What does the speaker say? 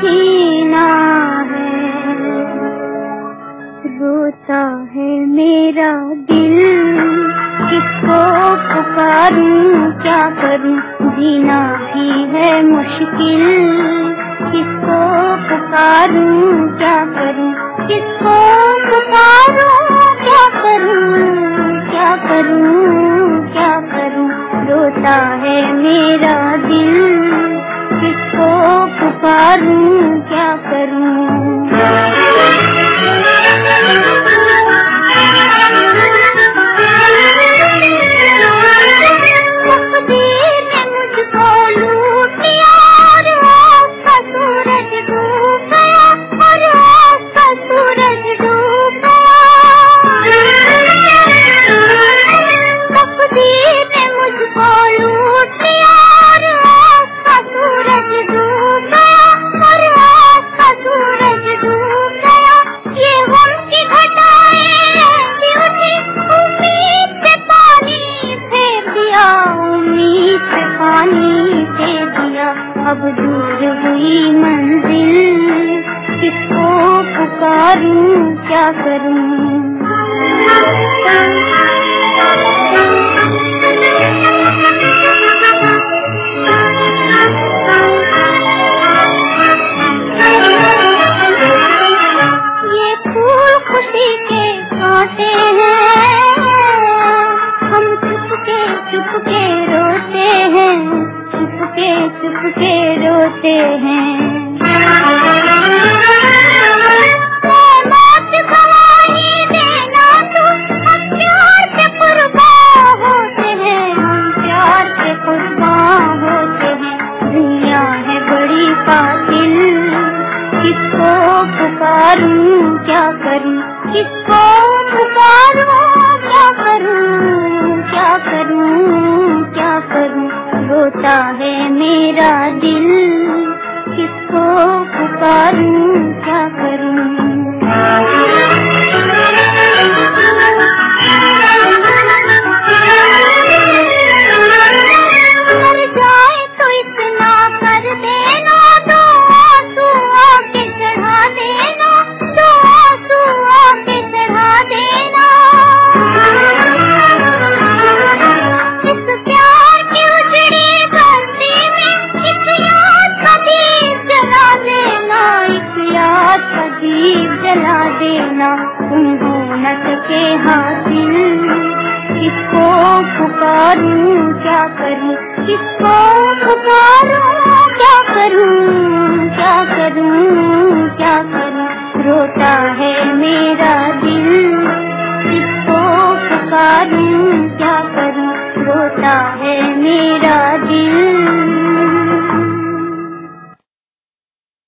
چھینا ہے۔ روتا ہے میرا دل۔ کس کو پکاروں کیا کروں؟ جینا بھی ہے مشکل۔ کس کو پکاروں کیا کروں؟ کس کو پکاروں کیا کروں؟ کیا کروں؟ کیا کروں؟ روتا ہے میرا دل۔ پکاروں کیا کروں اب دور ہوئی منزل کس کو پکاروں کیا کروں؟ کے کے روتے ہیں۔ دنیا ہے بڑی کس کو پکاروں، کیا کروں؟ کس کو پکاروں، کیا کروں؟ میرا دل کس کو پکاروں کیا کروں؟ یاد دیپ جلا دینا تم ہو نہ سکے حاصل۔ کس کو پکاروں کیا کروں؟ کس کو پکاروں کیا کروں؟ کیا کروں؟ کیا کروں؟ روتا ہے میرا